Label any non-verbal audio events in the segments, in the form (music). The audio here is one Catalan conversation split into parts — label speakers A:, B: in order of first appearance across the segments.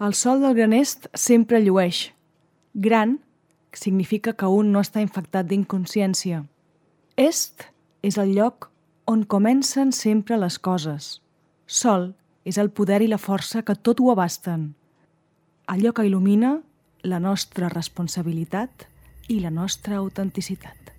A: El sol del gran est sempre llueix. Gran significa que un no està infectat d'inconsciència. Est és el lloc on comencen sempre les coses. Sol és el poder i la força que tot ho abasten. Allò que il·lumina la nostra responsabilitat i la nostra autenticitat.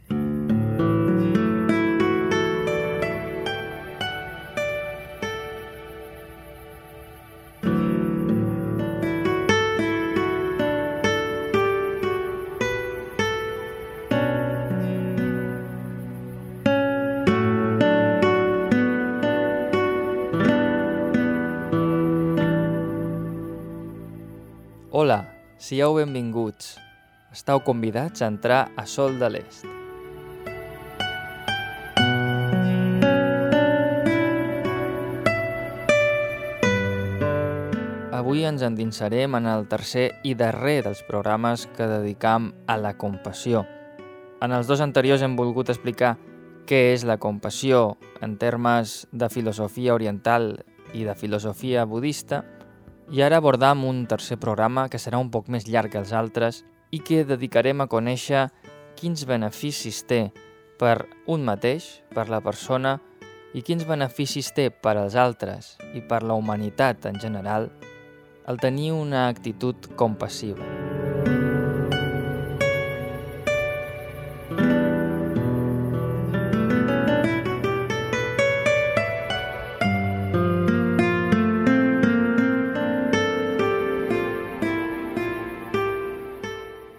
B: Sigueu benvinguts. Estau convidats a entrar a Sol de l'Est. Avui ens endinsarem en el tercer i darrer dels programes que dedicam a la compassió. En els dos anteriors hem volgut explicar què és la compassió en termes de filosofia oriental i de filosofia budista, i ara abordam un tercer programa que serà un poc més llarg que els altres i que dedicarem a conèixer quins beneficis té per un mateix, per la persona, i quins beneficis té per als altres i per la humanitat en general el tenir una actitud compassiva.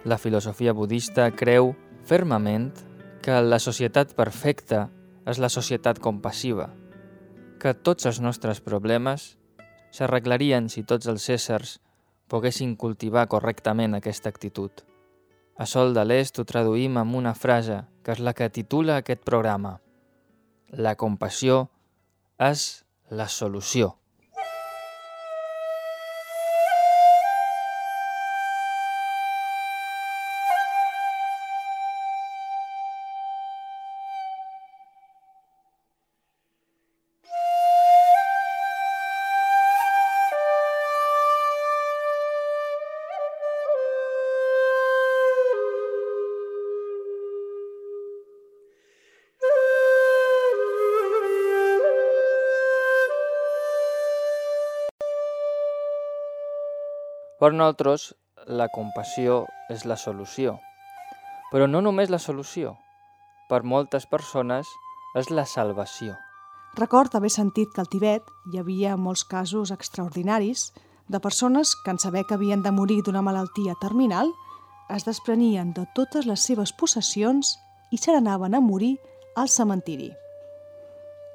B: La filosofia budista creu fermament que la societat perfecta és la societat compassiva, que tots els nostres problemes s'arreglarien si tots els éssers poguessin cultivar correctament aquesta actitud. A Sol de l'Est ho traduïm amb una frase que és la que titula aquest programa. La compassió és la solució. Per nosaltres, la compassió és la solució. Però no només la solució. Per moltes persones és la salvació.
A: Record haver sentit que al Tibet hi havia molts casos extraordinaris de persones que en saber que havien de morir d'una malaltia terminal es desprenien de totes les seves possessions i se n'anaven a morir al cementiri.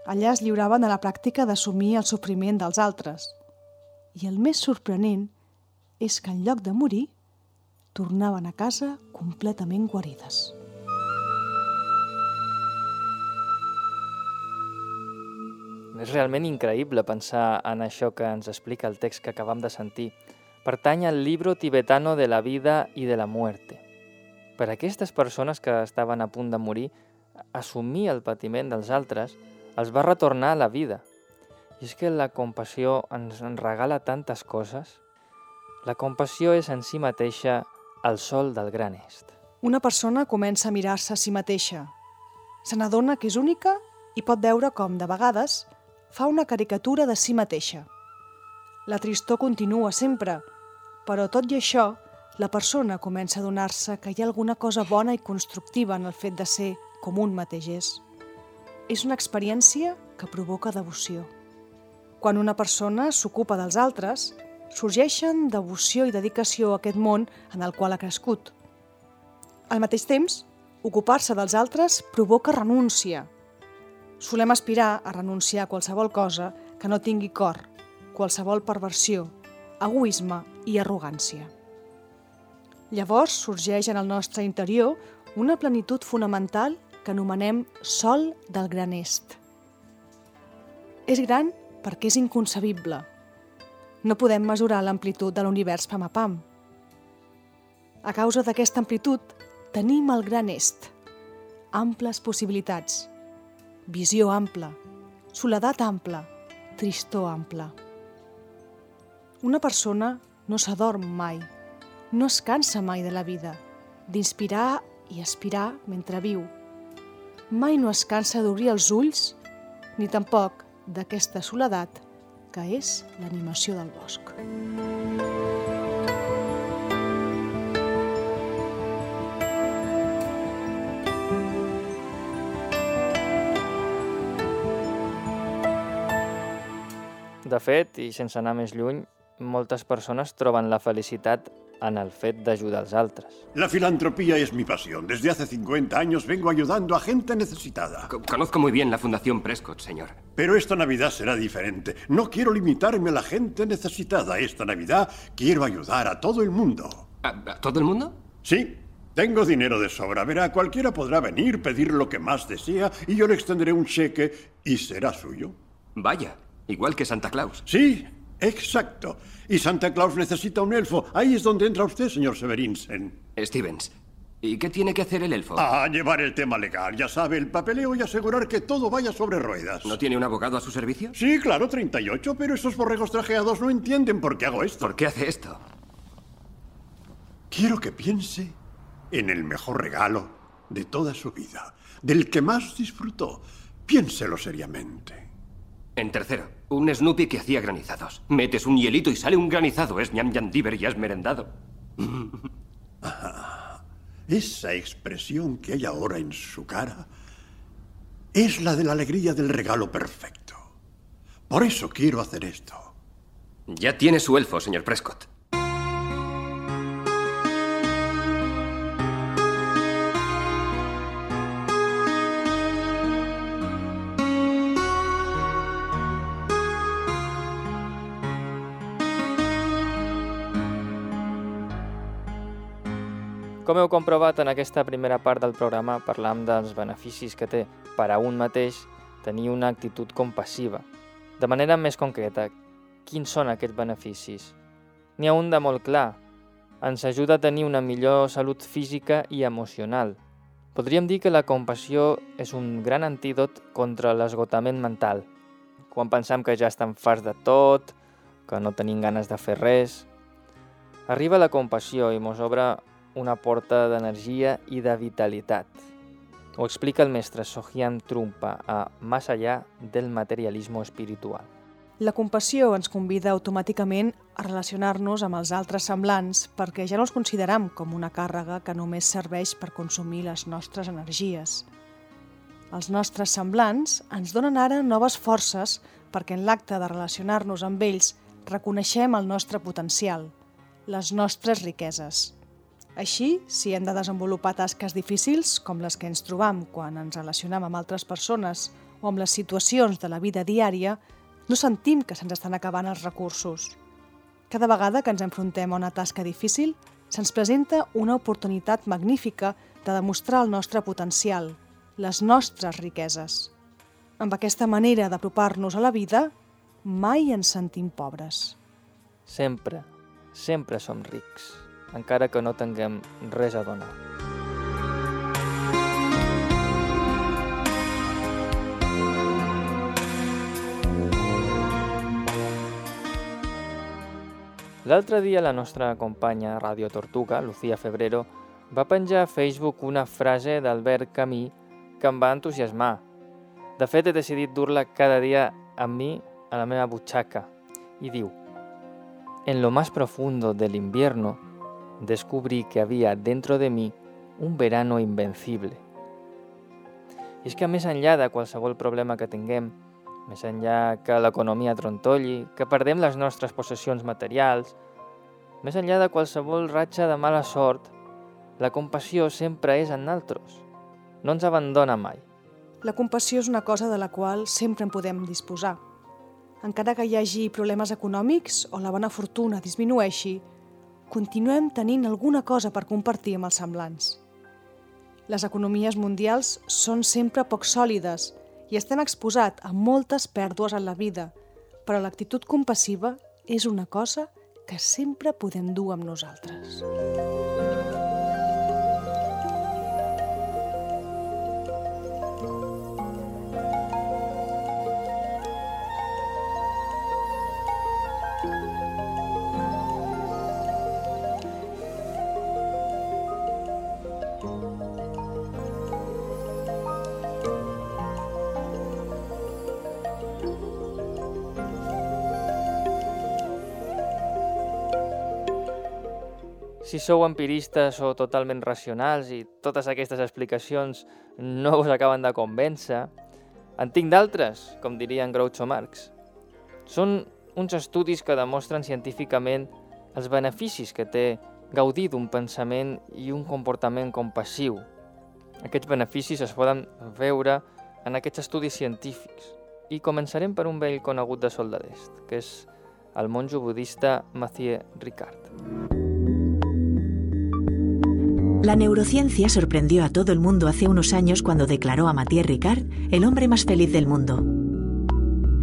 A: Allà es lliuraven a la pràctica d'assumir el sofriment dels altres. I el més sorprenent és que en lloc de morir, tornaven a casa completament guarides.
B: És realment increïble pensar en això que ens explica el text que acabam de sentir. Pertany al libro tibetano de la vida i de la muerte. Per aquestes persones que estaven a punt de morir, assumir el patiment dels altres els va retornar a la vida. I és que la compassió ens regala tantes coses la compassió és en si mateixa el sol del gran est.
A: Una persona comença a mirar-se a si mateixa. Se n'adona que és única i pot veure com, de vegades, fa una caricatura de si mateixa. La tristor continua sempre, però tot i això, la persona comença a donar-se que hi ha alguna cosa bona i constructiva en el fet de ser com un mateix és. És una experiència que provoca devoció. Quan una persona s'ocupa dels altres, sorgeixen devoció i dedicació a aquest món en el qual ha crescut. Al mateix temps, ocupar-se dels altres provoca renúncia. Solem aspirar a renunciar a qualsevol cosa que no tingui cor, qualsevol perversió, egoisme i arrogància. Llavors sorgeix en el nostre interior una plenitud fonamental que anomenem sol del gran est. És gran perquè és inconcebible – no podem mesurar l'amplitud de l'univers pam a pam. A causa d'aquesta amplitud, tenim el gran est, amples possibilitats, visió ampla, soledat ampla, tristor ampla. Una persona no s'adorm mai, no es cansa mai de la vida, d'inspirar i aspirar mentre viu. Mai no es cansa d'obrir els ulls, ni tampoc d'aquesta soledat que és l'animació del bosc.
B: De fet, i sense anar més lluny, moltes persones troben la felicitat en el fet d'ajudar als altres.
C: La filantropía es mi pasión. Desde hace 50 años vengo ayudando a gente necesitada.
D: Conozco muy bien la Fundación Prescott, señor.
C: Pero esta Navidad será diferente. No quiero limitarme a la gente necesitada. Esta Navidad quiero ayudar a todo el mundo.
D: ¿A, a todo el mundo?
C: Sí, tengo dinero de sobra. Verá, cualquiera podrá venir, pedir lo que más desea y yo le extenderé un cheque y será suyo.
D: Vaya, igual que Santa Claus.
C: Sí, exacto. Y Santa Claus necesita un elfo. Ahí es donde entra usted, señor Severinsen.
D: Stevens, ¿y qué tiene que hacer el elfo?
C: Ah, llevar el tema legal, ya sabe, el papeleo y asegurar que todo vaya sobre ruedas.
D: ¿No tiene un abogado a su servicio?
C: Sí, claro, 38, pero esos borregos trajeados no entienden por qué hago esto.
D: ¿Por qué hace esto?
C: Quiero que piense en el mejor regalo de toda su vida, del que más disfrutó. Piénselo seriamente.
D: En tercero, un Snoopy que hacía granizados. Metes un hielito y sale un granizado. Es ñam ñam diver y has merendado. (laughs)
C: Esa expresión que hay ahora en su cara es la de la alegría del regalo perfecto. Por eso quiero hacer esto.
D: Ya tiene su elfo, señor Prescott.
B: Com heu comprovat en aquesta primera part del programa, parlam dels beneficis que té per a un mateix tenir una actitud compassiva. De manera més concreta, quins són aquests beneficis? N'hi ha un de molt clar. Ens ajuda a tenir una millor salut física i emocional. Podríem dir que la compassió és un gran antídot contra l'esgotament mental. Quan pensam que ja estem farts de tot, que no tenim ganes de fer res... Arriba la compassió i mos obre una porta d'energia i de vitalitat. Ho explica el mestre Sohyam Trumpa a Más allá del materialismo espiritual.
A: La compassió ens convida automàticament a relacionar-nos amb els altres semblants perquè ja no els consideram com una càrrega que només serveix per consumir les nostres energies. Els nostres semblants ens donen ara noves forces perquè en l'acte de relacionar-nos amb ells reconeixem el nostre potencial, les nostres riqueses. Així, si hem de desenvolupar tasques difícils, com les que ens trobam quan ens relacionem amb altres persones o amb les situacions de la vida diària, no sentim que se'ns estan acabant els recursos. Cada vegada que ens enfrontem a una tasca difícil, se'ns presenta una oportunitat magnífica de demostrar el nostre potencial, les nostres riqueses. Amb aquesta manera d'apropar-nos a la vida, mai ens sentim pobres.
B: Sempre, sempre som rics encara que no tinguem res a donar. L'altre dia la nostra companya Radio Tortuga, Lucía Febrero, va penjar a Facebook una frase d'Albert Camus que em va entusiasmar. De fet, he decidit dur-la cada dia amb mi a la meva butxaca i diu En lo más profundo del invierno descubrí que había dentro de mí un verano invencible. I és que més enllà de qualsevol problema que tinguem, més enllà que l'economia trontolli, que perdem les nostres possessions materials, més enllà de qualsevol ratxa de mala sort, la compassió sempre és en altres. No ens abandona mai.
A: La compassió és una cosa de la qual sempre en podem disposar. Encara que hi hagi problemes econòmics o la bona fortuna disminueixi, continuem tenint alguna cosa per compartir amb els semblants. Les economies mundials són sempre poc sòlides i estem exposats a moltes pèrdues en la vida, però l'actitud compassiva és una cosa que sempre podem dur amb nosaltres.
B: Si sou empiristes o totalment racionals i totes aquestes explicacions no us acaben de convèncer, en tinc d'altres, com dirien Groucho Marx. Són uns estudis que demostren científicament els beneficis que té gaudir d'un pensament i un comportament compassiu. Aquests beneficis es poden veure en aquests estudis científics. I començarem per un vell conegut de Solda d'Est, que és el monjo budista Mathieu Ricard.
E: La neurociencia sorprendió a todo el mundo hace unos años cuando declaró a Mathieu Ricard el hombre más feliz del mundo.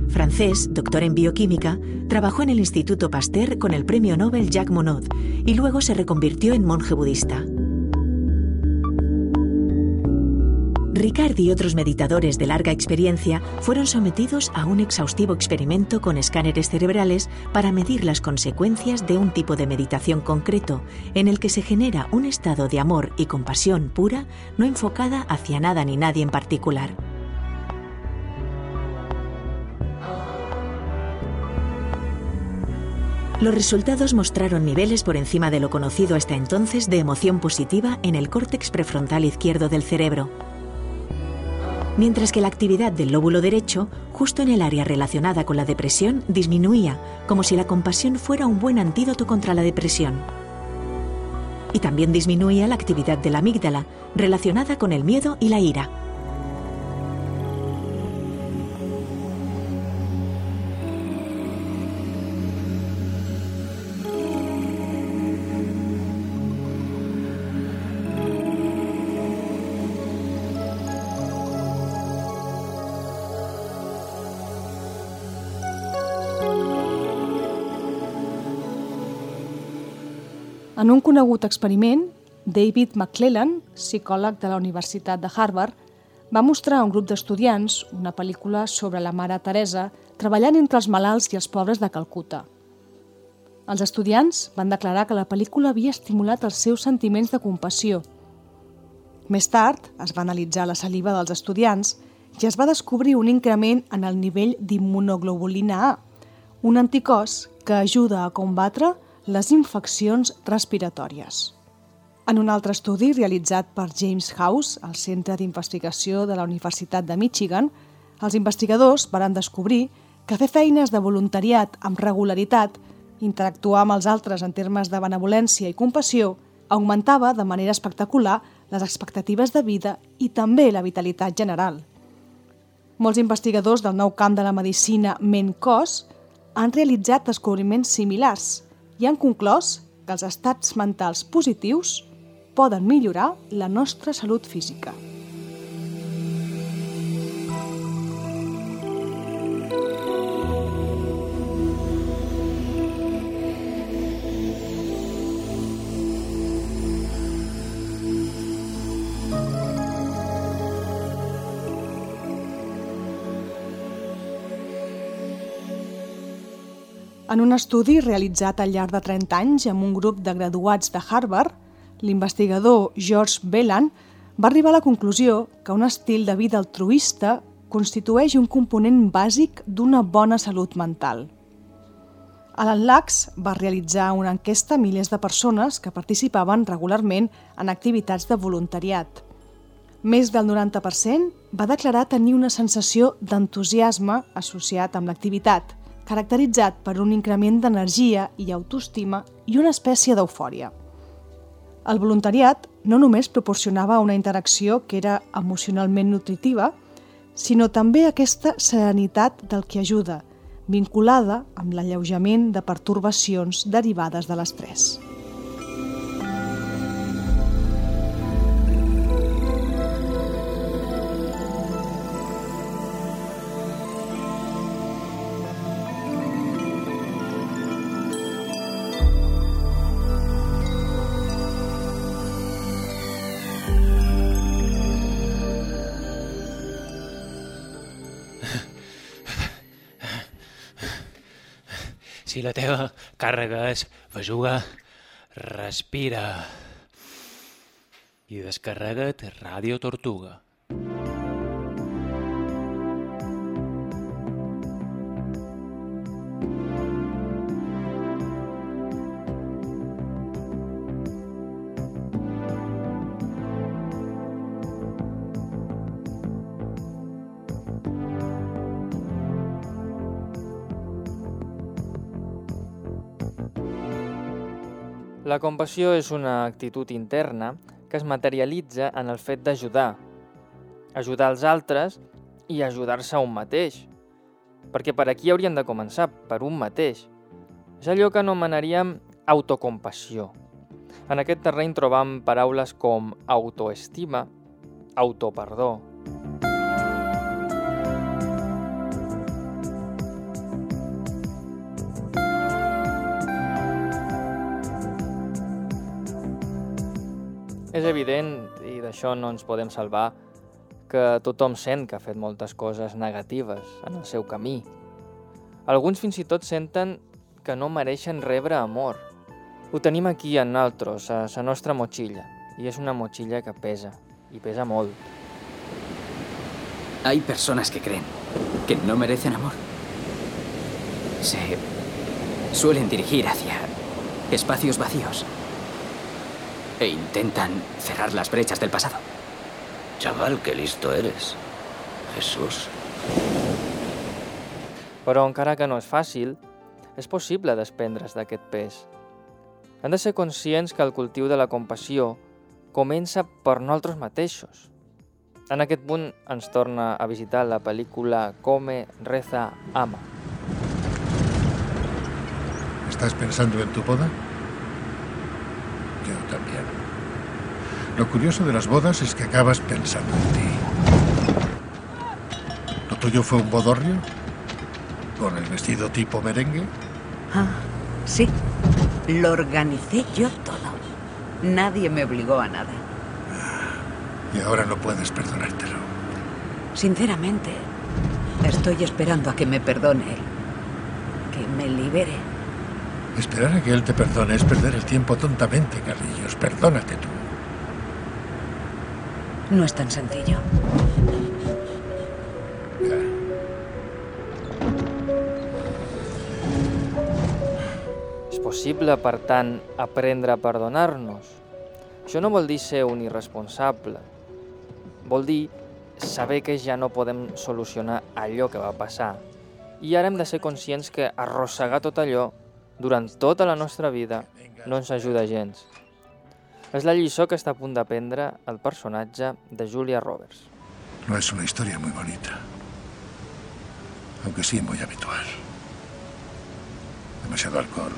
E: Francés, doctor en bioquímica, trabajó en el Instituto Pasteur con el premio Nobel Jacques Monod y luego se reconvirtió en monje budista. Ricard y otros meditadores de larga experiencia fueron sometidos a un exhaustivo experimento con escáneres cerebrales para medir las consecuencias de un tipo de meditación concreto, en el que se genera un estado de amor y compasión pura, no enfocada hacia nada ni nadie en particular. Los resultados mostraron niveles por encima de lo conocido hasta entonces de emoción positiva en el córtex prefrontal izquierdo del cerebro, mientras que la actividad del lóbulo derecho, justo en el área relacionada con la depresión, disminuía, como si la compasión fuera un buen antídoto contra la depresión. Y también disminuía la actividad de la amígdala, relacionada con el miedo y la ira.
A: En un conegut experiment, David McClellan, psicòleg de la Universitat de Harvard, va mostrar a un grup d'estudiants una pel·lícula sobre la mare Teresa treballant entre els malalts i els pobres de Calcuta. Els estudiants van declarar que la pel·lícula havia estimulat els seus sentiments de compassió. Més tard, es va analitzar la saliva dels estudiants i es va descobrir un increment en el nivell d'immunoglobulina A, un anticòs que ajuda a combatre les infeccions respiratòries. En un altre estudi realitzat per James House, al Centre d'Investigació de la Universitat de Michigan, els investigadors van descobrir que fer feines de voluntariat amb regularitat, interactuar amb els altres en termes de benevolència i compassió, augmentava de manera espectacular les expectatives de vida i també la vitalitat general. Molts investigadors del nou camp de la medicina ment-cos han realitzat descobriments similars, i han conclòs que els estats mentals positius poden millorar la nostra salut física. En un estudi realitzat al llarg de 30 anys amb un grup de graduats de Harvard, l'investigador George Bellan va arribar a la conclusió que un estil de vida altruista constitueix un component bàsic d'una bona salut mental. Alan Lax va realitzar una enquesta a milers de persones que participaven regularment en activitats de voluntariat. Més del 90% va declarar tenir una sensació d'entusiasme associat amb l'activitat, caracteritzat per un increment d'energia i autoestima i una espècie d'eufòria. El voluntariat no només proporcionava una interacció que era emocionalment nutritiva, sinó també aquesta serenitat del que ajuda, vinculada amb l'alleujament de pertorbacions derivades de l'estrès.
F: Si la teva càrrega és bejuga, respira. I descarrega't Ràdio Tortuga.
B: La compassió és una actitud interna que es materialitza en el fet d'ajudar, ajudar els altres i ajudar-se a un mateix. Perquè per aquí hauríem de començar, per un mateix. És allò que anomenaríem autocompassió. En aquest terreny trobam paraules com autoestima, autoperdó, evident, i d'això no ens podem salvar, que tothom sent que ha fet moltes coses negatives en el seu camí. Alguns fins i tot senten que no mereixen rebre amor. Ho tenim aquí en naltros, a la nostra motxilla, i és una motxilla que pesa, i pesa molt.
G: Hay personas que creen que no merecen amor. Se suelen dirigir hacia espacios vacíos e intentan cerrar las brechas del pasado.
H: Chaval, qué listo eres. Jesús.
B: Però encara que no és fàcil, és possible desprendre's d'aquest pes. Hem de ser conscients que el cultiu de la compassió comença per nosaltres mateixos. En aquest punt ens torna a visitar la pel·lícula Come, Reza, Ama.
I: ¿Estás pensando en tu boda? También. Lo curioso de las bodas es que acabas pensando en ti. ¿Lo tuyo fue un bodorrio? ¿Con el vestido tipo merengue?
J: Ah, sí. Lo organicé yo todo. Nadie me obligó a nada.
I: Y ahora no puedes perdonártelo.
J: Sinceramente, estoy esperando a que me perdone él. Que me libere.
I: Esperar a que él te perdone es perder el tiempo tontamente, Carrillos. Perdónate tú.
J: No es tan sencillo.
B: És possible, per tant, aprendre a perdonar-nos. Això no vol dir ser un irresponsable. Vol dir saber que ja no podem solucionar allò que va passar. I ara hem de ser conscients que arrossegar tot allò durant tota la nostra vida no ens ajuda gens. És la lliçó que està a punt d'aprendre el de Julia Roberts.
I: No es una historia muy bonita. Aunque sí muy habitual. Demasiado alcohol,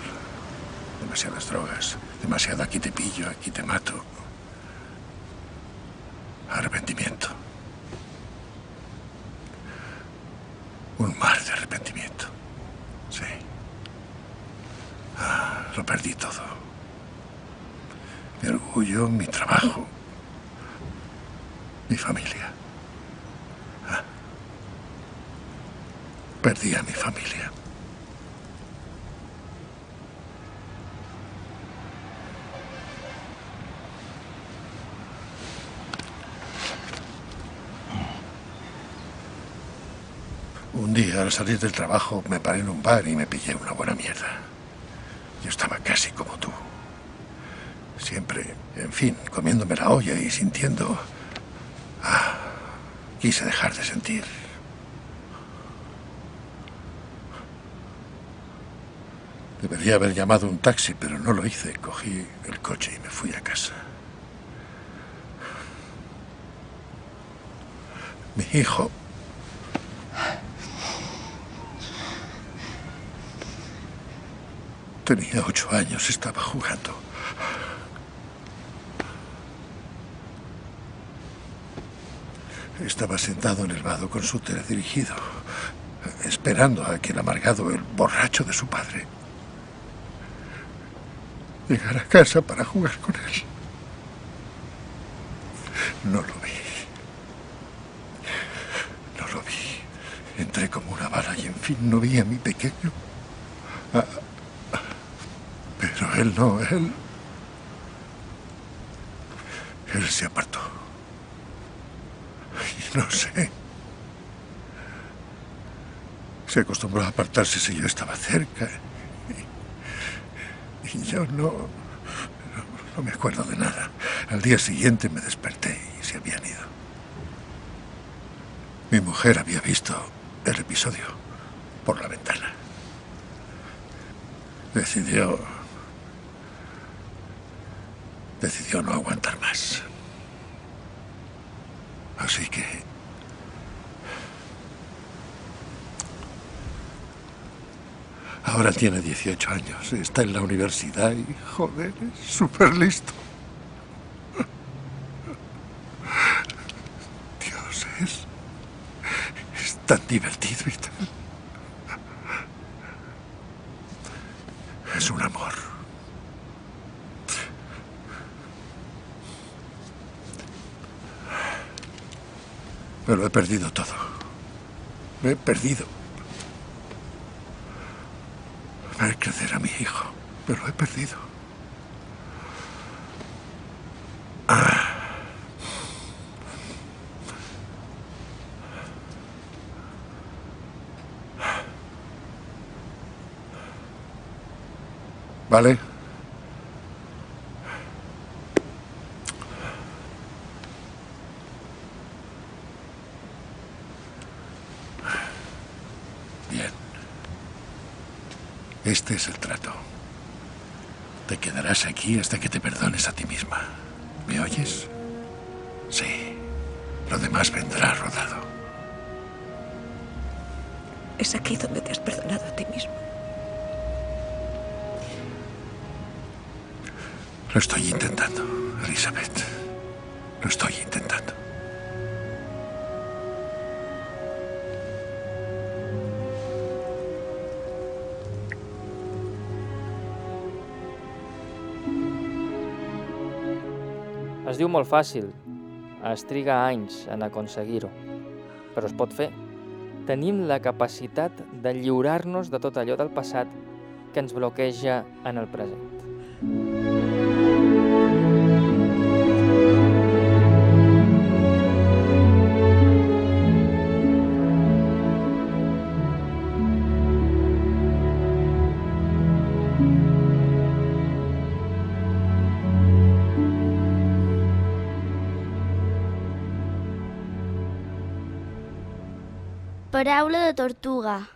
I: demasiadas drogas, demasiado aquí te pillo, aquí te mato. Arrepentimiento. Un mar de arrepentimiento. Sí. Ah, lo perdí todo. Mi orgullo, mi trabajo, mi familia. Ah. Perdí a mi familia. Un día, al salir del trabajo, me paré en un bar y me pillé una buena mierda. Yo estaba casi como tú. Siempre, en fin, comiéndome la olla y sintiendo... Ah, quise dejar de sentir. Debería haber llamado un taxi, pero no lo hice. Cogí el coche y me fui a casa. Mi hijo Tenía ocho años, estaba jugando. Estaba sentado en el vado con su teledirigido, esperando a que el amargado, el borracho de su padre, llegara a casa para jugar con él. No lo vi. No lo vi. Entré como una bala y en fin no vi a mi pequeño. Él no, él... Él se apartó. No sé. Se acostumbró a apartarse si yo estaba cerca. Y, y yo no, no... No me acuerdo de nada. Al día siguiente me desperté y se habían ido. Mi mujer había visto el episodio por la ventana. Decidió decidió no aguantar más. Así que... Ahora tiene 18 años, está en la universidad y, joder, es súper listo. Dios, es... es tan divertido y tan... Es un amor. Me lo he perdido todo. Me he perdido. Ver crecer a mi hijo. Me lo he perdido. Ah. ¿Vale? Bien. Este es el trato. Te quedarás aquí hasta que te perdones a ti misma. ¿Me oyes? Sí. Lo demás vendrá rodado.
J: Es aquí donde te has perdonado a ti mismo.
I: Lo estoy intentando, Elizabeth. Lo estoy intentando.
B: Diu molt fàcil, es triga anys en aconseguir-ho, però es pot fer. Tenim la capacitat de lliurar-nos de tot allò del passat que ens bloqueja en el present.
K: Paraula de tortuga.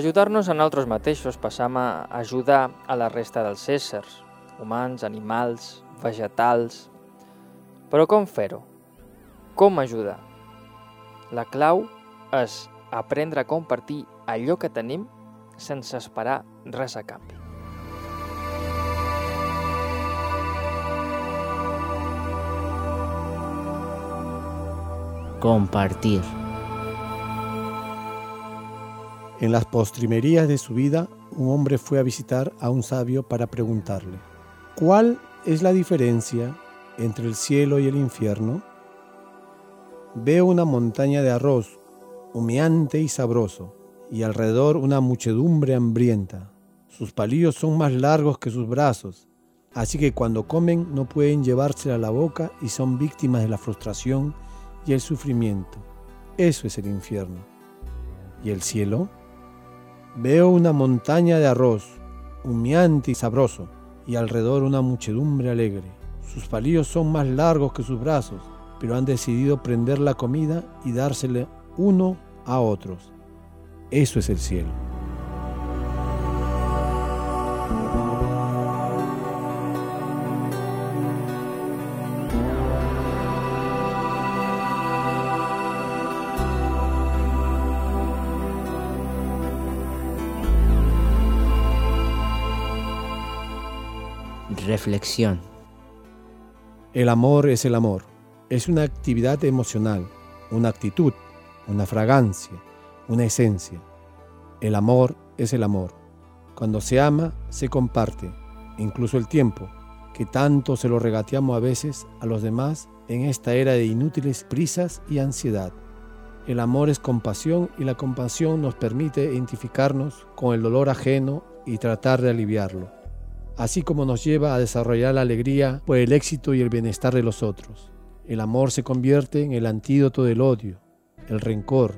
B: D'ajudar-nos a nosaltres mateixos passam a ajudar a la resta dels éssers, humans, animals, vegetals... Però com fer-ho? Com ajudar? La clau és aprendre a compartir allò que tenim sense esperar res a canvi.
L: Compartir.
M: En las postrimerías de su vida, un hombre fue a visitar a un sabio para preguntarle, ¿cuál es la diferencia entre el cielo y el infierno? Veo una montaña de arroz, humeante y sabroso, y alrededor una muchedumbre hambrienta. Sus palillos son más largos que sus brazos, así que cuando comen no pueden llevársela a la boca y son víctimas de la frustración y el sufrimiento. Eso es el infierno. ¿Y el cielo? Veo una montaña de arroz, humeante y sabroso, y alrededor una muchedumbre alegre. Sus palillos son más largos que sus brazos, pero han decidido prender la comida y dársela uno a otros. Eso es el cielo.
L: Reflexión.
M: El amor es el amor. Es una actividad emocional, una actitud, una fragancia, una esencia. El amor es el amor. Cuando se ama, se comparte, incluso el tiempo, que tanto se lo regateamos a veces a los demás en esta era de inútiles prisas y ansiedad. El amor es compasión y la compasión nos permite identificarnos con el dolor ajeno y tratar de aliviarlo. Así como nos lleva a desarrollar la alegría por el éxito y el bienestar de los otros. El amor se convierte en el antídoto del odio, el rencor,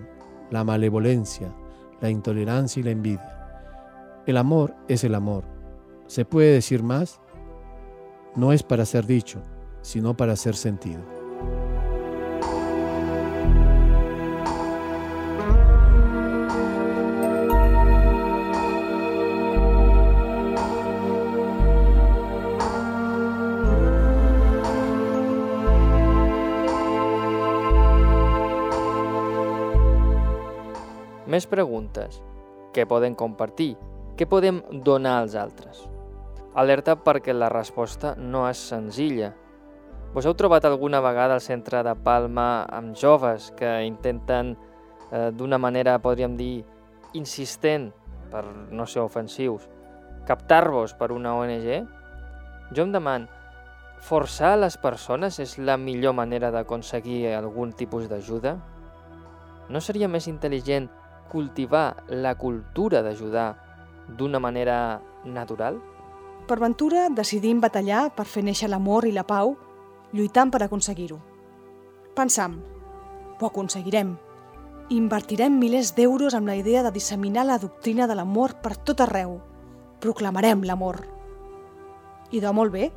M: la malevolencia, la intolerancia y la envidia. El amor es el amor. ¿Se puede decir más? No es para ser dicho, sino para ser sentido.
B: Més preguntes. Què podem compartir? Què podem donar als altres? Alerta perquè la resposta no és senzilla. Vos heu trobat alguna vegada al centre de Palma amb joves que intenten eh, d'una manera, podríem dir, insistent, per no ser ofensius, captar-vos per una ONG? Jo em deman, forçar les persones és la millor manera d'aconseguir algun tipus d'ajuda? No seria més intel·ligent cultivar la cultura d'ajudar d'una manera natural?
A: Per ventura decidim batallar per fer néixer l'amor i la pau, lluitant per aconseguir-ho. Pensam, ho aconseguirem. Invertirem milers d'euros amb la idea de disseminar la doctrina de l'amor per tot arreu. Proclamarem l'amor. I de molt bé.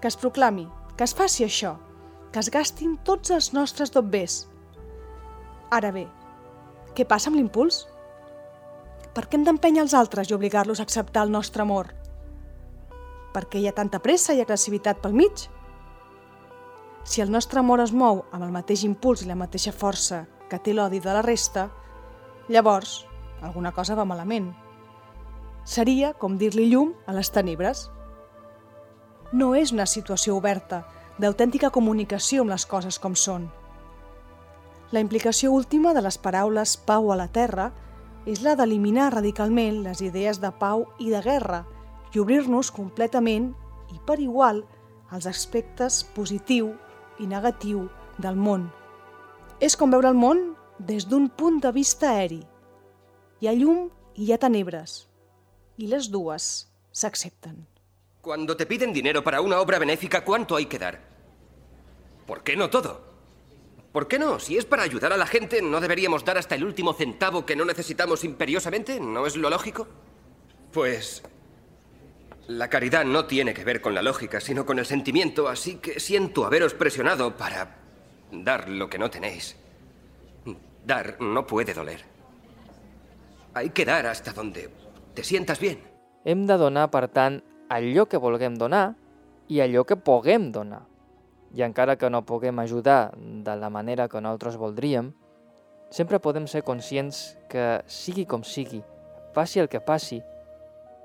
A: Que es proclami, que es faci això, que es gastin tots els nostres dobbers. Ara bé, què passa amb l'impuls? Per què hem d'empènyer els altres i obligar-los a acceptar el nostre amor? Per què hi ha tanta pressa i agressivitat pel mig? Si el nostre amor es mou amb el mateix impuls i la mateixa força que té l'odi de la resta, llavors alguna cosa va malament. Seria com dir-li llum a les tenebres. No és una situació oberta, d'autèntica comunicació amb les coses com són – la implicació última de les paraules pau a la terra és la d'eliminar radicalment les idees de pau i de guerra i obrir-nos completament i per igual als aspectes positiu i negatiu del món. És com veure el món des d'un punt de vista aeri. Hi ha llum i hi ha tenebres, i les dues s'accepten.
D: Cuando te piden dinero para una obra benéfica, ¿cuánto hay que dar? ¿Por qué no todo? ¿Por qué no? Si es para ayudar a la gente, ¿no deberíamos dar hasta el último centavo que no necesitamos imperiosamente? ¿No es lo lógico? Pues... La caridad no tiene que ver con la lógica, sino con el sentimiento, así que siento haberos presionado para dar lo que no tenéis. Dar no puede doler. Hay que dar hasta donde te sientas bien.
B: Hem de donar, per tant, que vulguem donar i allò que puguem donar. I encara que no puguem ajudar de la manera que nosaltres voldríem, sempre podem ser conscients que, sigui com sigui, passi el que passi,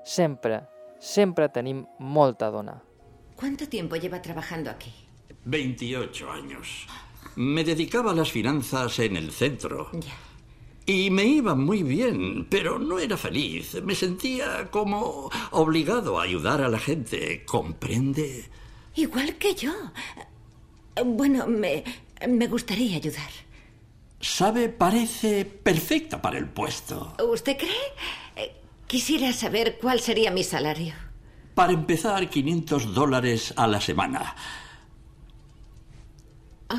B: sempre, sempre tenim molta dona.
L: ¿Cuánto tiempo lleva trabajando aquí?
N: 28 años. Me dedicaba a las finanzas en el centro.
L: Ya.
N: Y me iba muy bien, pero no era feliz. Me sentía como obligado a ayudar a la gente. ¿Comprende?
L: Igual que yo. Bueno, me, me gustaría ayudar.
N: Sabe, parece perfecta para el puesto.
L: ¿Usted cree? Eh, quisiera saber cuál sería mi salario.
N: Para empezar, 500 dólares a la semana.
L: Oh.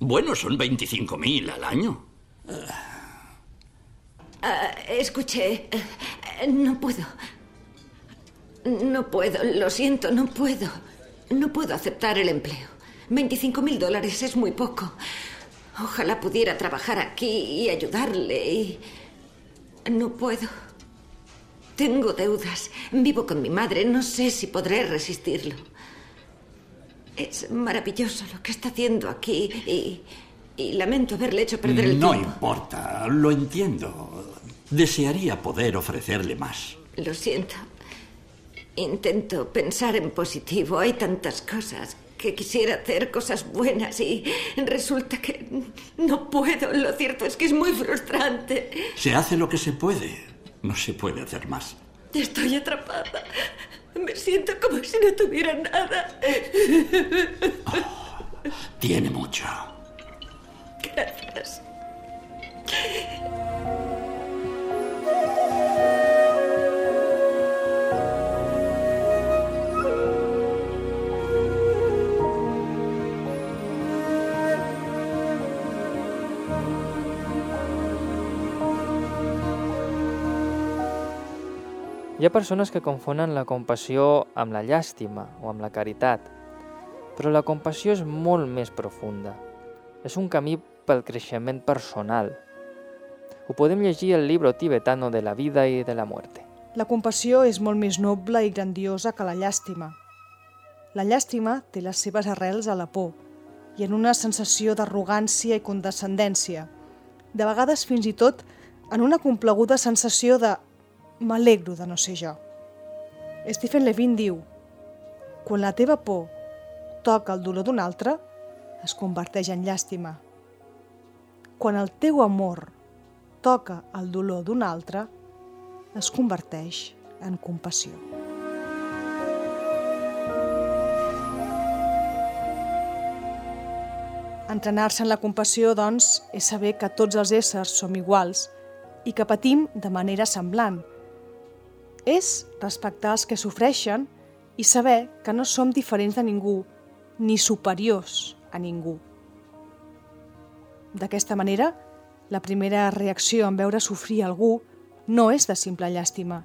N: Bueno, son 25.000 al año.
L: Uh, escuche, uh, no puedo. No puedo, lo siento, no puedo. No puedo aceptar el empleo. 25 mil dólares es muy poco. Ojalá pudiera trabajar aquí y ayudarle. Y... No puedo. Tengo deudas. Vivo con mi madre. No sé si podré resistirlo. Es maravilloso lo que está haciendo aquí y, y lamento haberle hecho perder el
N: no
L: tiempo.
N: No importa, lo entiendo. Desearía poder ofrecerle más.
L: Lo siento. Intento pensar en positivo. Hay tantas cosas que quisiera hacer cosas buenas y resulta que no puedo. Lo cierto es que es muy frustrante.
N: Se hace lo que se puede. No se puede hacer más.
L: Estoy atrapada. Me siento como si no tuviera nada.
N: Oh, tiene mucho.
L: Gracias.
B: Hi ha persones que confonen la compassió amb la llàstima o amb la caritat, però la compassió és molt més profunda. És un camí pel creixement personal. Ho podem llegir al llibre tibetano de la vida i de la muerte.
A: La compassió és molt més noble i grandiosa que la llàstima. La llàstima té les seves arrels a la por i en una sensació d'arrogància i condescendència, de vegades fins i tot en una compleguda sensació de m'alegro de no ser jo. Stephen Levine diu quan la teva por toca el dolor d'un altre, es converteix en llàstima. Quan el teu amor toca el dolor d'un altre, es converteix en compassió. Entrenar-se en la compassió, doncs, és saber que tots els éssers som iguals i que patim de manera semblant. És respectar els que sofreixen i saber que no som diferents de ningú ni superiors a ningú. D'aquesta manera, la primera reacció en veure sofrir algú no és de simple llàstima,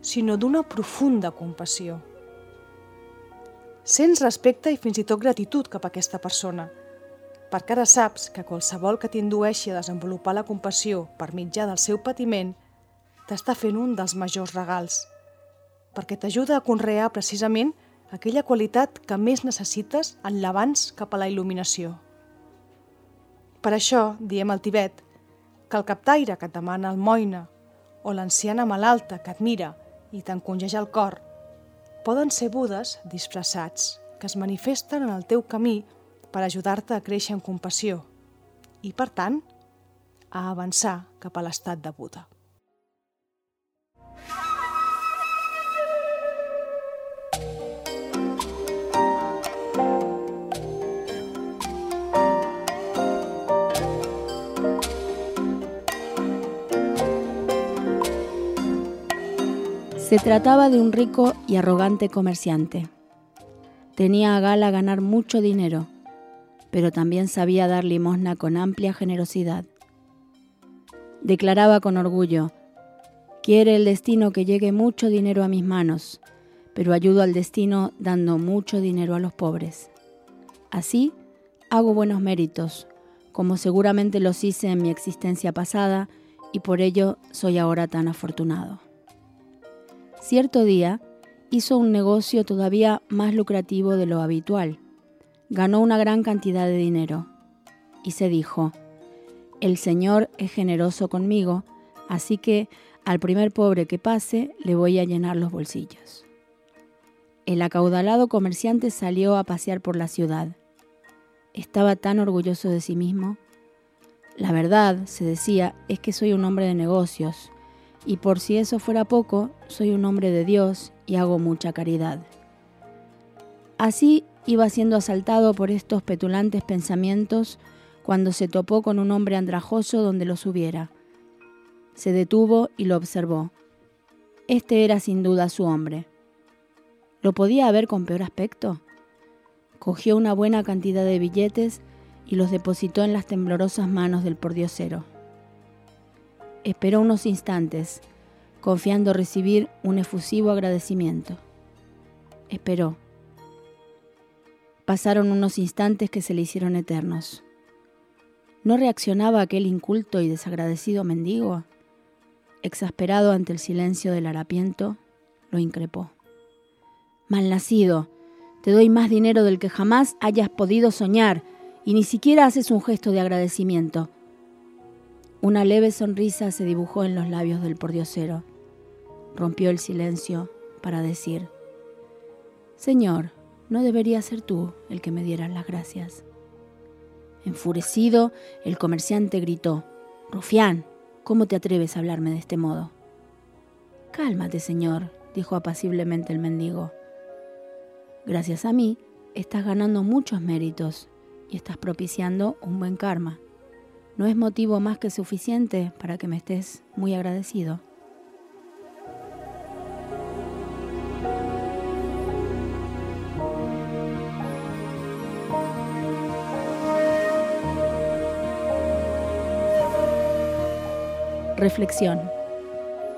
A: sinó d'una profunda compassió. Sents respecte i fins i tot gratitud cap a aquesta persona, perquè ara saps que qualsevol que t'indueixi a desenvolupar la compassió per mitjà del seu patiment t'està fent un dels majors regals, perquè t'ajuda a conrear precisament aquella qualitat que més necessites en l'abans cap a la il·luminació. Per això diem al Tibet que el captaire que et demana el moina o l'anciana malalta que et mira i t'encongeja el cor poden ser budes disfressats que es manifesten en el teu camí per ajudar-te a créixer en compassió i, per tant, a avançar cap a l'estat de Buda.
O: Se trataba de un rico y arrogante comerciante. Tenía a gala ganar mucho dinero, pero también sabía dar limosna con amplia generosidad. Declaraba con orgullo, quiere el destino que llegue mucho dinero a mis manos, pero ayudo al destino dando mucho dinero a los pobres. Así hago buenos méritos, como seguramente los hice en mi existencia pasada, y por ello soy ahora tan afortunado. Cierto día hizo un negocio todavía más lucrativo de lo habitual. Ganó una gran cantidad de dinero y se dijo, el Señor es generoso conmigo, así que al primer pobre que pase le voy a llenar los bolsillos. El acaudalado comerciante salió a pasear por la ciudad. Estaba tan orgulloso de sí mismo. La verdad, se decía, es que soy un hombre de negocios y por si eso fuera poco, soy un hombre de Dios y hago mucha caridad. Así iba siendo asaltado por estos petulantes pensamientos cuando se topó con un hombre andrajoso donde los hubiera. Se detuvo y lo observó. Este era sin duda su hombre. ¿Lo podía haber con peor aspecto? Cogió una buena cantidad de billetes y los depositó en las temblorosas manos del pordiosero. Esperó unos instantes, confiando recibir un efusivo agradecimiento. Esperó. Pasaron unos instantes que se le hicieron eternos. ¿No reaccionaba aquel inculto y desagradecido mendigo? Exasperado ante el silencio del harapiento, lo increpó. Malnacido, te doy más dinero del que jamás hayas podido soñar y ni siquiera haces un gesto de agradecimiento. Una leve sonrisa se dibujó en los labios del pordiosero. Rompió el silencio para decir, Señor, no debería ser tú el que me dieras las gracias. Enfurecido, el comerciante gritó, Rufián, ¿cómo te atreves a hablarme de este modo? Cálmate, señor, dijo apaciblemente el mendigo. Gracias a mí, estás ganando muchos méritos y estás propiciando un buen karma no es motivo más que suficiente para que me estés muy agradecido. Reflexión.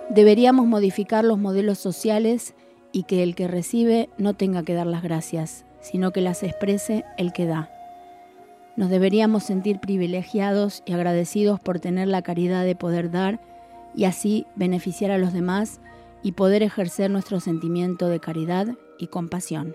O: Deberíamos modificar los modelos sociales y que el que recibe no tenga que dar las gracias, sino que las exprese el que da. Nos deberíamos sentir privilegiados y agradecidos por tener la caridad de poder dar y así beneficiar a los demás y poder ejercer nuestro sentimiento de caridad y compasión.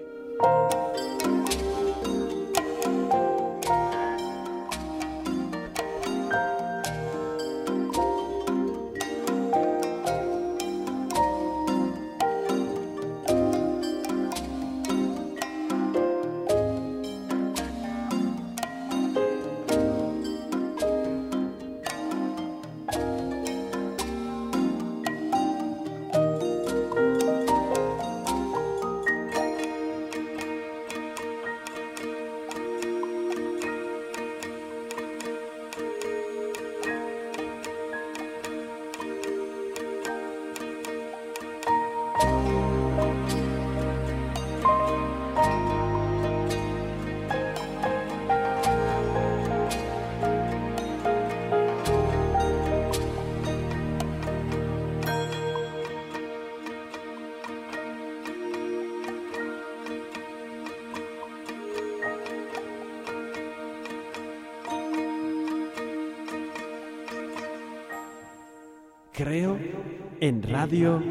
P: Radio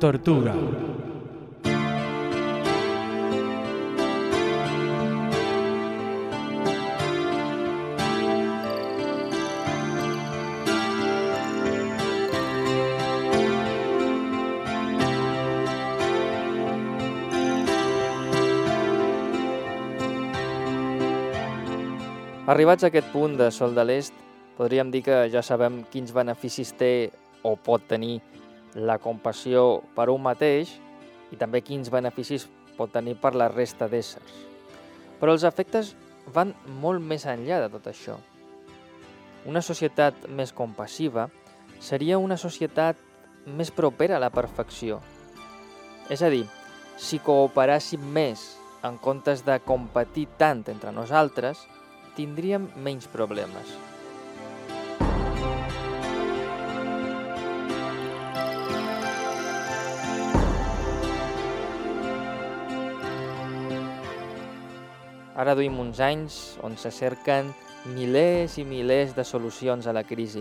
P: Tortuga.
B: Arribats a aquest punt de Sol de l'Est, podríem dir que ja sabem quins beneficis té o pot tenir la compassió per un mateix i també quins beneficis pot tenir per la resta d'éssers. Però els efectes van molt més enllà de tot això. Una societat més compassiva seria una societat més propera a la perfecció. És a dir, si cooperàssim més en comptes de competir tant entre nosaltres, tindríem menys problemes. Ara duim uns anys on se cerquen milers i milers de solucions a la crisi.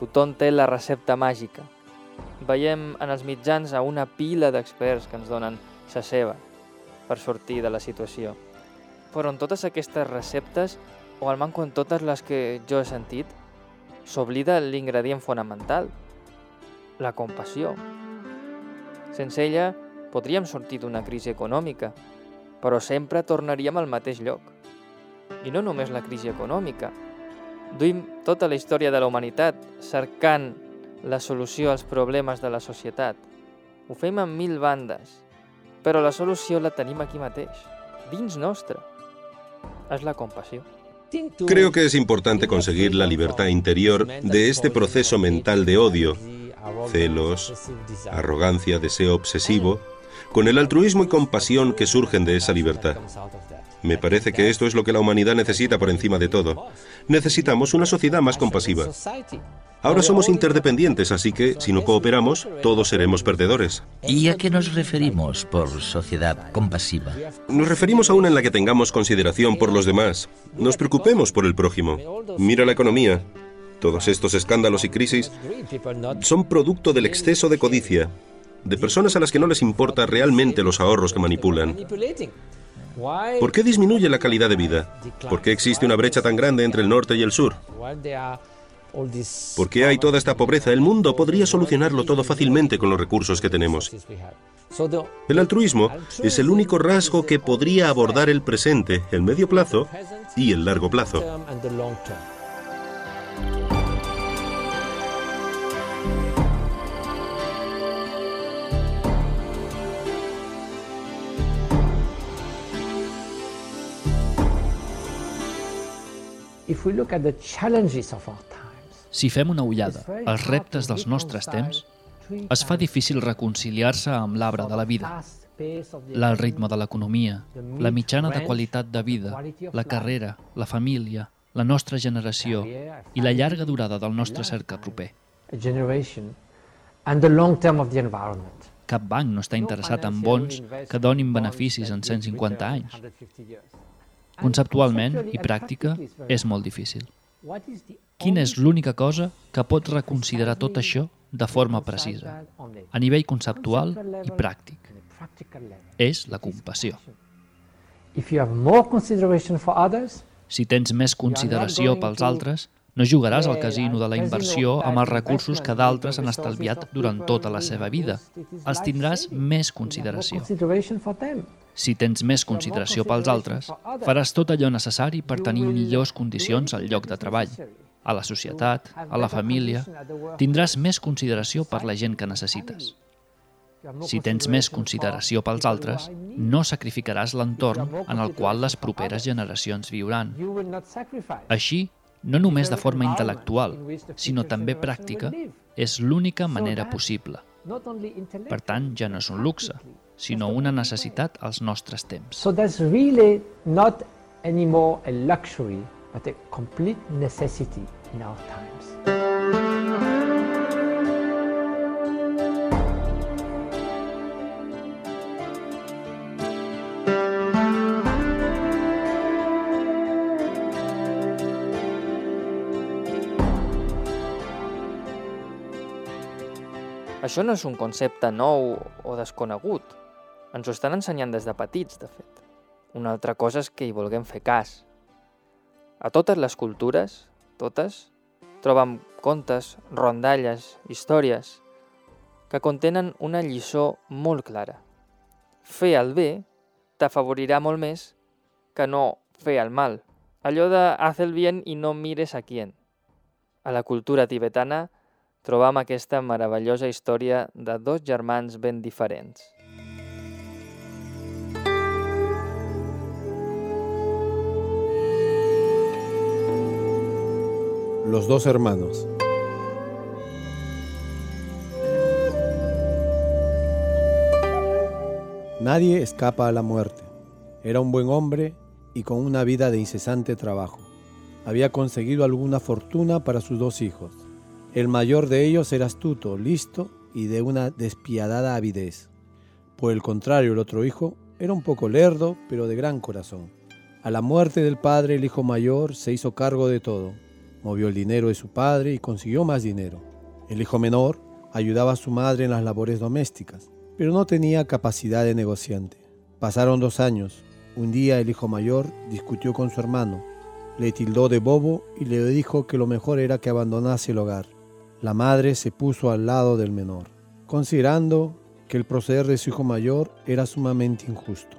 B: Tothom té la recepta màgica. Veiem en els mitjans a una pila d'experts que ens donen sa seva per sortir de la situació. Però en totes aquestes receptes, o al manco en totes les que jo he sentit, s'oblida l'ingredient fonamental, la compassió. Sense ella podríem sortir d'una crisi econòmica, però sempre tornaríem al mateix lloc. I no només la crisi econòmica. Duim tota la història de la humanitat cercant la solució als problemes de la societat. Ho fem en mil bandes, però la solució la tenim aquí mateix, dins nostre. Es la compasión.
Q: Creo que es importante conseguir la libertad interior de este proceso mental de odio, celos, arrogancia, deseo obsesivo, con el altruismo y compasión que surgen de esa libertad. Me parece que esto es lo que la humanidad necesita por encima de todo. Necesitamos una sociedad más compasiva. Ahora somos interdependientes, así que si no cooperamos, todos seremos perdedores.
R: ¿Y a qué nos referimos por sociedad compasiva?
Q: Nos referimos a una en la que tengamos consideración por los demás. Nos preocupemos por el prójimo. Mira la economía. Todos estos escándalos y crisis son producto del exceso de codicia, de personas a las que no les importa realmente los ahorros que manipulan. ¿Por qué disminuye la calidad de vida? ¿Por qué existe una brecha tan grande entre el norte y el sur? ¿Por qué hay toda esta pobreza? El mundo podría solucionarlo todo fácilmente con los recursos que tenemos. El altruismo es el único rasgo que podría abordar el presente, el medio plazo y el largo plazo.
S: Si fem una ullada als reptes dels nostres temps, es fa difícil reconciliar-se amb l'arbre de la vida, l'alt ritme de l'economia, la mitjana de qualitat de vida, la carrera, la família, la nostra generació i la llarga durada del nostre cercle proper. Cap banc no està interessat en bons que donin beneficis en 150 anys. Conceptualment i pràctica és molt difícil. Quina és l'única cosa que pot reconsiderar tot això de forma precisa, a nivell conceptual i pràctic? És la compassió. Si tens més consideració pels altres, no jugaràs al casino de la inversió amb els recursos que d'altres han estalviat durant tota la seva vida. Els tindràs més consideració. Si tens més consideració pels altres, faràs tot allò necessari per tenir millors condicions al lloc de treball, a la societat, a la família. Tindràs més consideració per la gent que necessites. Si tens més consideració pels altres, no sacrificaràs l'entorn en el qual les properes generacions viuran. Així, no només de forma intel·lectual, sinó també pràctica, és l'única manera possible. Per tant, ja no és un luxe, sinó una necessitat als nostres temps.
T: So that's really not anymore a luxury, but a complete necessity in our times.
B: Això no és un concepte nou o desconegut. Ens ho estan ensenyant des de petits, de fet. Una altra cosa és que hi vulguem fer cas. A totes les cultures, totes, trobem contes, rondalles, històries, que contenen una lliçó molt clara. Fer el bé t'afavorirà molt més que no fer el mal. Allò de haz el bien i no mires a quién. A la cultura tibetana trobam aquesta meravellosa història de dos germans ben diferents.
M: Los dos hermanos. Nadie escapa a la muerte. Era un buen hombre y con una vida de incesante trabajo. Había conseguido alguna fortuna para sus dos hijos. El mayor de ellos era astuto, listo y de una despiadada avidez. Por el contrario, el otro hijo era un poco lerdo, pero de gran corazón. A la muerte del padre, el hijo mayor se hizo cargo de todo. Movió el dinero de su padre y consiguió más dinero. El hijo menor ayudaba a su madre en las labores domésticas, pero no tenía capacidad de negociante. Pasaron dos años. Un día el hijo mayor discutió con su hermano, le tildó de bobo y le dijo que lo mejor era que abandonase el hogar. La madre se puso al lado del menor, considerando que el proceder de su hijo mayor era sumamente injusto.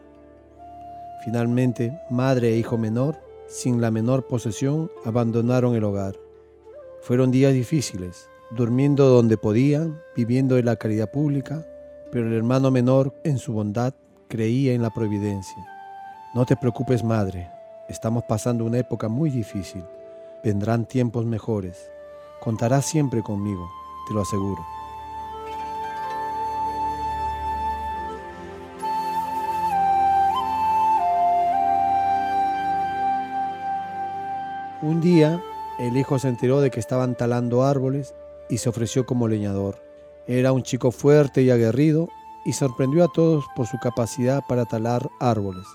M: Finalmente, madre e hijo menor, sin la menor posesión, abandonaron el hogar. Fueron días difíciles, durmiendo donde podían, viviendo de la caridad pública, pero el hermano menor, en su bondad, creía en la providencia. No te preocupes, madre, estamos pasando una época muy difícil. Vendrán tiempos mejores. Contarás siempre conmigo, te lo aseguro. Un día, el hijo se enteró de que estaban talando árboles y se ofreció como leñador. Era un chico fuerte y aguerrido y sorprendió a todos por su capacidad para talar árboles.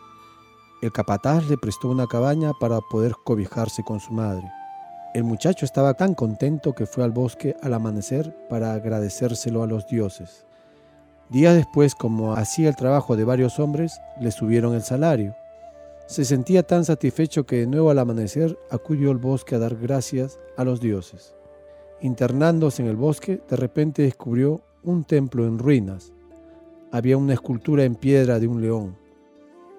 M: El capataz le prestó una cabaña para poder cobijarse con su madre. El muchacho estaba tan contento que fue al bosque al amanecer para agradecérselo a los dioses. Días después, como hacía el trabajo de varios hombres, le subieron el salario. Se sentía tan satisfecho que de nuevo al amanecer acudió al bosque a dar gracias a los dioses. Internándose en el bosque, de repente descubrió un templo en ruinas. Había una escultura en piedra de un león.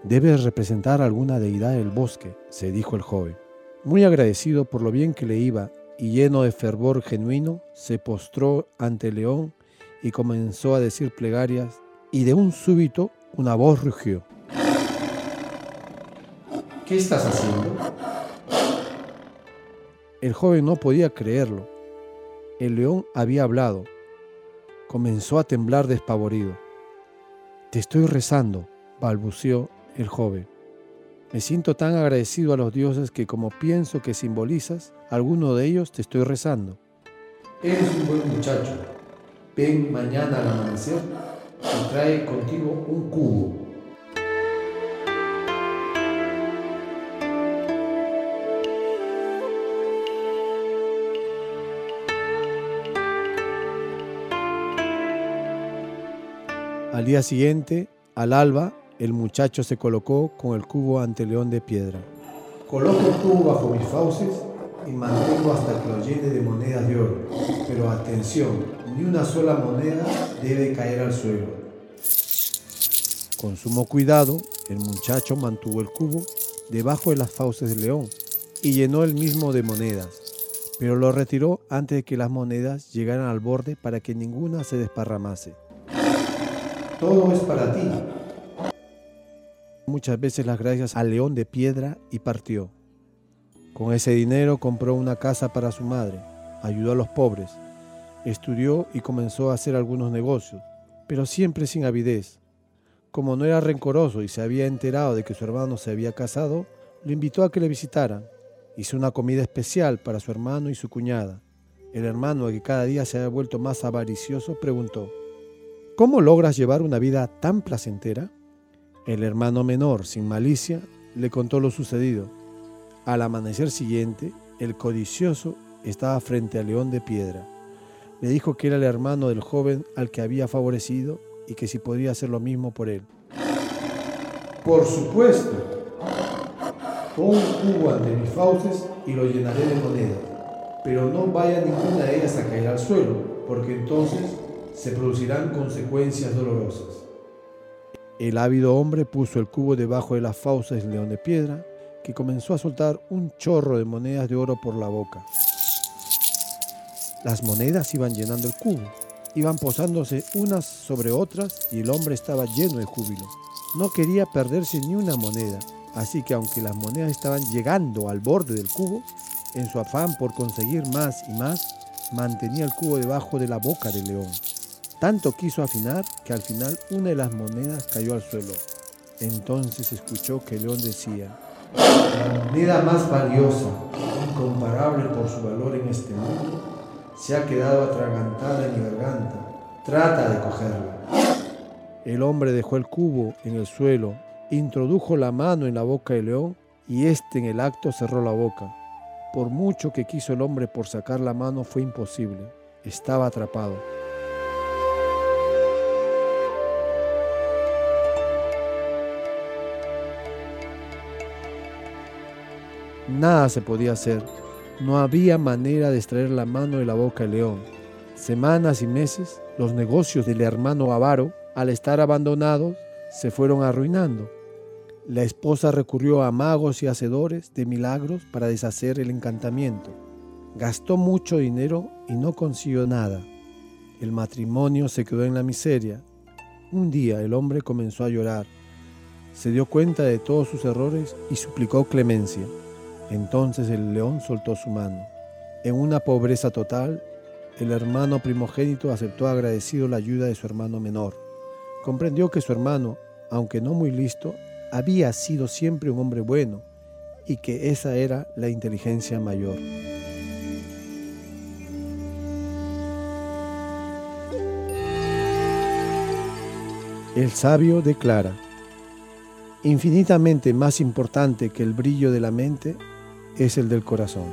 M: Debe representar alguna deidad del bosque, se dijo el joven. Muy agradecido por lo bien que le iba y lleno de fervor genuino, se postró ante el león y comenzó a decir plegarias, y de un súbito una voz rugió. ¿Qué estás haciendo? El joven no podía creerlo. El león había hablado. Comenzó a temblar despavorido. Te estoy rezando, balbuceó el joven. Me siento tan agradecido a los dioses que como pienso que simbolizas, alguno de ellos te estoy rezando. Eres un buen muchacho. ven mañana al amanecer y trae contigo un cubo. Al día siguiente, al alba, el muchacho se colocó con el cubo ante el león de piedra. Coloco el cubo bajo mis fauces y mantengo hasta que lo llene de monedas de oro. Pero atención, ni una sola moneda debe caer al suelo. Con sumo cuidado, el muchacho mantuvo el cubo debajo de las fauces del león y llenó el mismo de monedas, pero lo retiró antes de que las monedas llegaran al borde para que ninguna se desparramase. Todo es para ti. Muchas veces las gracias al león de piedra y partió. Con ese dinero compró una casa para su madre, ayudó a los pobres, estudió y comenzó a hacer algunos negocios, pero siempre sin avidez. Como no era rencoroso y se había enterado de que su hermano se había casado, lo invitó a que le visitaran. Hizo una comida especial para su hermano y su cuñada. El hermano, que cada día se había vuelto más avaricioso, preguntó, ¿Cómo logras llevar una vida tan placentera? El hermano menor, sin malicia, le contó lo sucedido. Al amanecer siguiente, el codicioso estaba frente al león de piedra. Le dijo que era el hermano del joven al que había favorecido y que si podía hacer lo mismo por él. Por supuesto. Pon cubo ante mis fauces y lo llenaré de monedas. Pero no vaya ninguna de ellas a caer al suelo, porque entonces se producirán consecuencias dolorosas. El ávido hombre puso el cubo debajo de las fauces del león de piedra, que comenzó a soltar un chorro de monedas de oro por la boca. Las monedas iban llenando el cubo, iban posándose unas sobre otras y el hombre estaba lleno de júbilo. No quería perderse ni una moneda, así que aunque las monedas estaban llegando al borde del cubo, en su afán por conseguir más y más, mantenía el cubo debajo de la boca del león. Tanto quiso afinar que al final una de las monedas cayó al suelo. Entonces escuchó que el león decía, la moneda más valiosa, incomparable por su valor en este mundo, se ha quedado atragantada en mi garganta. Trata de cogerla. El hombre dejó el cubo en el suelo, introdujo la mano en la boca del león y éste en el acto cerró la boca. Por mucho que quiso el hombre por sacar la mano fue imposible. Estaba atrapado. Nada se podía hacer. No había manera de extraer la mano de la boca del león. Semanas y meses, los negocios del hermano avaro, al estar abandonados, se fueron arruinando. La esposa recurrió a magos y hacedores de milagros para deshacer el encantamiento. Gastó mucho dinero y no consiguió nada. El matrimonio se quedó en la miseria. Un día el hombre comenzó a llorar. Se dio cuenta de todos sus errores y suplicó clemencia. Entonces el león soltó su mano. En una pobreza total, el hermano primogénito aceptó agradecido la ayuda de su hermano menor. Comprendió que su hermano, aunque no muy listo, había sido siempre un hombre bueno y que esa era la inteligencia mayor. El sabio declara, infinitamente más importante que el brillo de la mente es el del corazón.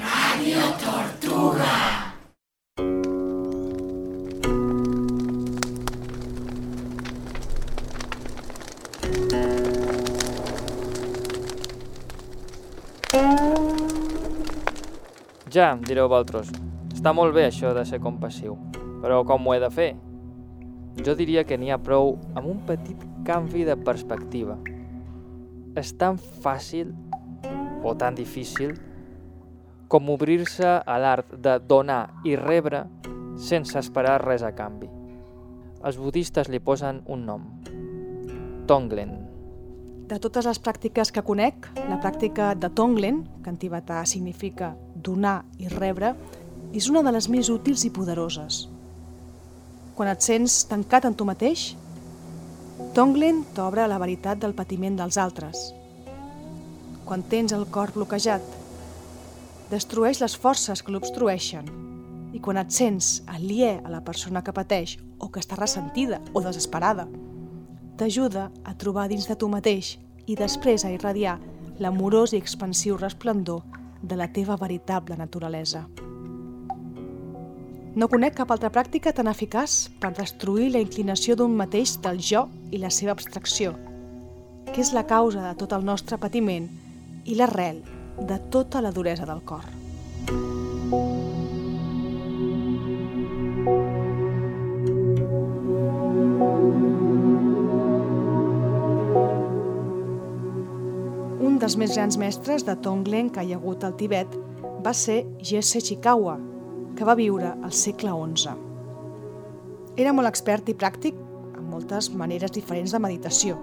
U: Radio Tortuga.
B: Ja, em direu vosaltres, està molt bé això de ser compassiu, però com ho he de fer? Jo diria que n'hi ha prou amb un petit canvi de perspectiva. És tan fàcil o tan difícil com obrir-se a l'art de donar i rebre sense esperar res a canvi. Els budistes li posen un nom, Tonglen.
A: De totes les pràctiques que conec, la pràctica de Tonglen, que en tibetà significa donar i rebre, és una de les més útils i poderoses. Quan et sents tancat en tu mateix, Tonglen t'obre la veritat del patiment dels altres. quan tens el cor bloquejat. Destrueix les forces que l'obstrueixen i quan et sents aliè a la persona que pateix o que està ressentida o desesperada, t'ajuda a trobar dins de tu mateix i després a irradiar l'amorós i expansiu resplendor de la teva veritable naturalesa. No conec cap altra pràctica tan eficaç per destruir la inclinació d'un mateix del jo i la seva abstracció, que és la causa de tot el nostre patiment i l'arrel de tota la duresa del cor. Un dels més grans mestres de Tonglen que hi ha hagut al Tibet va ser Jesse Chikawa, que va viure al segle XI. Era molt expert i pràctic en moltes maneres diferents de meditació.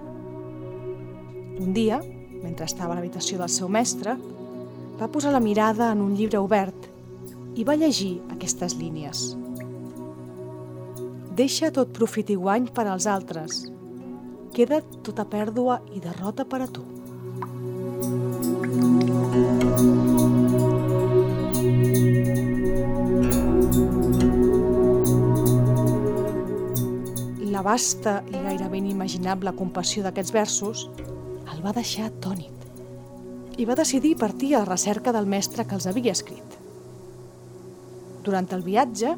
A: Un dia, mentre estava a l'habitació del seu mestre, va posar la mirada en un llibre obert i va llegir aquestes línies. Deixa tot profit i guany per als altres. Queda tota pèrdua i derrota per a tu. Vasta i gairebé inimaginable compassió d'aquests versos el va deixar atònit i va decidir partir a la recerca del mestre que els havia escrit. Durant el viatge,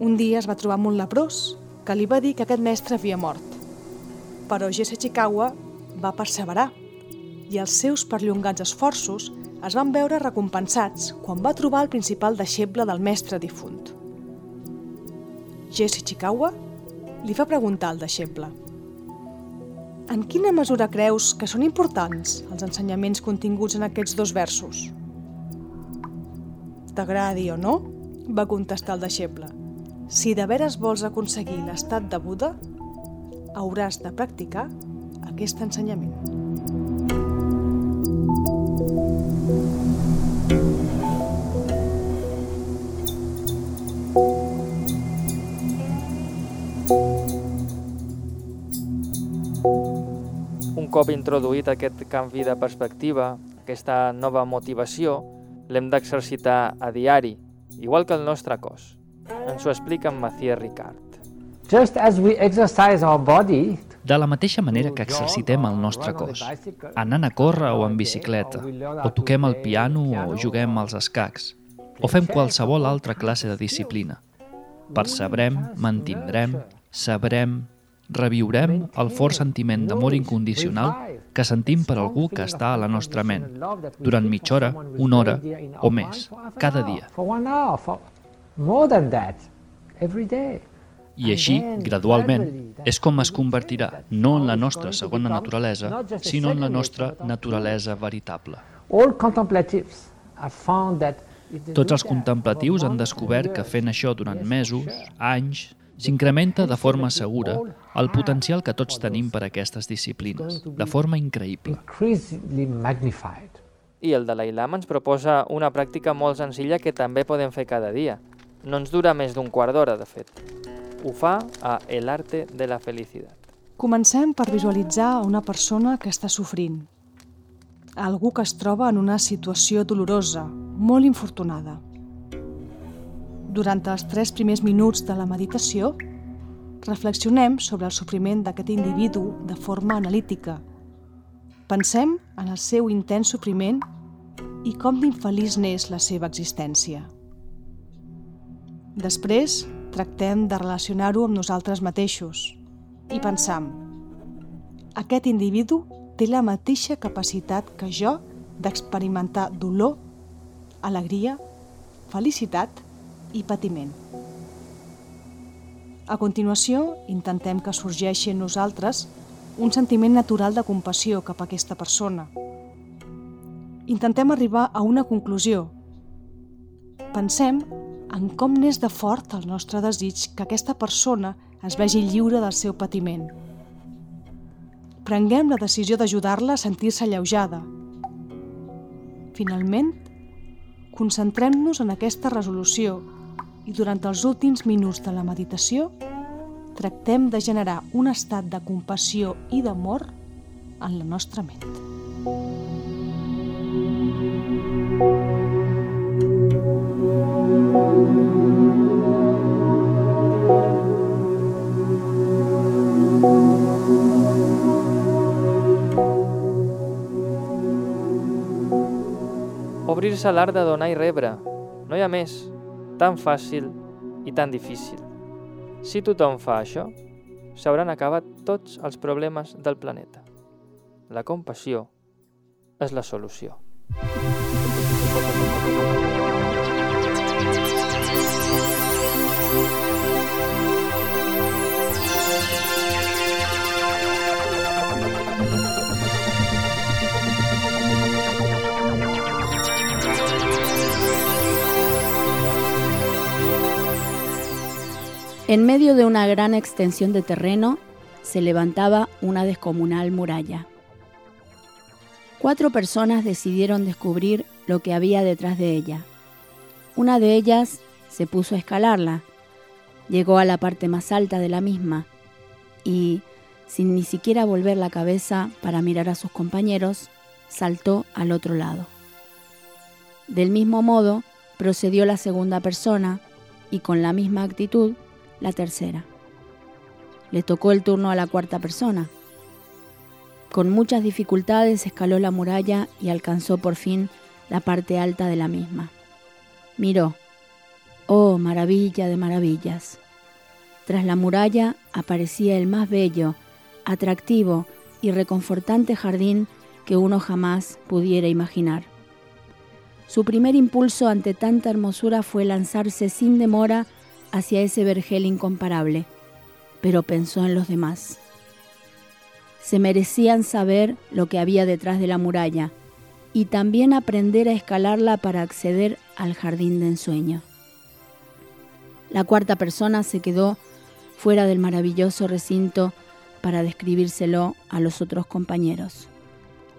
A: un dia es va trobar amb un leprós que li va dir que aquest mestre havia mort. Però Jesse Chikawa va perseverar i els seus perllongats esforços es van veure recompensats quan va trobar el principal deixeble del mestre difunt. Jesse Chikawa li va preguntar al deixeble en quina mesura creus que són importants els ensenyaments continguts en aquests dos versos? T'agradi o no? va contestar el deixeble. Si de veres vols aconseguir l'estat de Buda, hauràs de practicar aquest ensenyament.
B: Cop introduït aquest canvi de perspectiva, aquesta nova motivació, l'hem d'exercitar a diari, igual que el nostre cos. Ens ho explica en Mathieu Ricard.
T: Just as we exercise our body,
S: De la mateixa manera que exercitem el nostre cos, anant a córrer o en bicicleta, o toquem el piano o juguem als escacs, o fem qualsevol altra classe de disciplina. Percebrem, mantindrem, sabrem, reviurem el fort sentiment d'amor incondicional que sentim per algú que està a la nostra ment, durant mitja hora, una hora o més, cada dia. I així, gradualment, és com es convertirà no en la nostra segona naturalesa, sinó en la nostra naturalesa veritable. Tots els contemplatius han descobert que fent això durant mesos, anys, s'incrementa de forma segura el potencial que tots tenim per a aquestes disciplines, de forma increïble.
B: I el Dalai Lama ens proposa una pràctica molt senzilla que també podem fer cada dia. No ens dura més d'un quart d'hora, de fet. Ho fa a El arte de la felicitat.
A: Comencem per visualitzar una persona que està sofrint. Algú que es troba en una situació dolorosa, molt infortunada. Durant els tres primers minuts de la meditació, reflexionem sobre el sofriment d'aquest individu de forma analítica. Pensem en el seu intens sofriment i com d'infeliç n'és la seva existència. Després, tractem de relacionar-ho amb nosaltres mateixos i pensam aquest individu té la mateixa capacitat que jo d'experimentar dolor, alegria, felicitat i patiment. A continuació, intentem que sorgeixi en nosaltres un sentiment natural de compassió cap a aquesta persona. Intentem arribar a una conclusió. Pensem en com n'és de fort el nostre desig que aquesta persona es vegi lliure del seu patiment. Prenguem la decisió d'ajudar-la a sentir-se alleujada. Finalment, concentrem-nos en aquesta resolució i durant els últims minuts de la meditació tractem de generar un estat de compassió i d'amor en la nostra ment.
B: Obrir-se l'art de donar i rebre. No hi ha més. Tan fàcil i tan difícil. Si tothom fa això, s'hauran acabat tots els problemes del planeta. La compassió és la solució.
O: En medio de una gran extensión de terreno se levantaba una descomunal muralla. Cuatro personas decidieron descubrir lo que había detrás de ella. Una de ellas se puso a escalarla, llegó a la parte más alta de la misma y, sin ni siquiera volver la cabeza para mirar a sus compañeros, saltó al otro lado. Del mismo modo, procedió la segunda persona y con la misma actitud la tercera. Le tocó el turno a la cuarta persona. Con muchas dificultades escaló la muralla y alcanzó por fin la parte alta de la misma. Miró. Oh, maravilla de maravillas. Tras la muralla aparecía el más bello, atractivo y reconfortante jardín que uno jamás pudiera imaginar. Su primer impulso ante tanta hermosura fue lanzarse sin demora hacia ese vergel incomparable, pero pensó en los demás. Se merecían saber lo que había detrás de la muralla y también aprender a escalarla para acceder al jardín de ensueño. La cuarta persona se quedó fuera del maravilloso recinto para describírselo a los otros compañeros,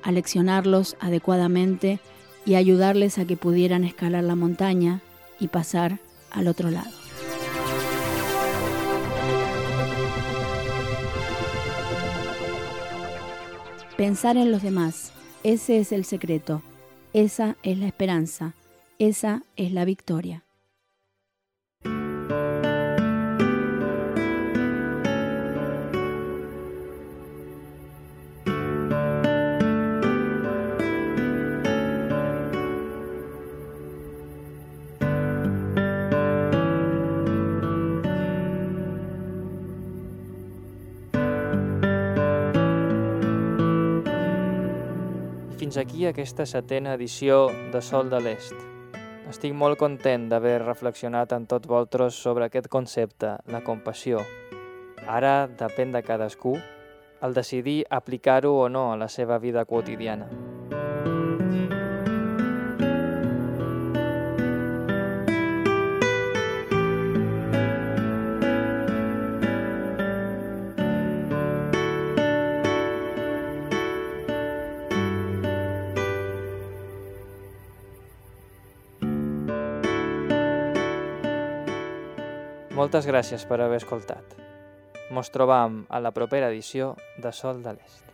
O: aleccionarlos adecuadamente y ayudarles a que pudieran escalar la montaña y pasar al otro lado. Pensar en los demás, ese es el secreto, esa es la esperanza, esa es la victoria.
B: Fins aquí aquesta setena edició de Sol de l'Est. Estic molt content d'haver reflexionat amb tots vosaltres sobre aquest concepte, la compassió. Ara depèn de cadascú el decidir aplicar-ho o no a la seva vida quotidiana. Moltes gràcies per haver escoltat. Mos trobam a la propera edició de Sol de l'Est.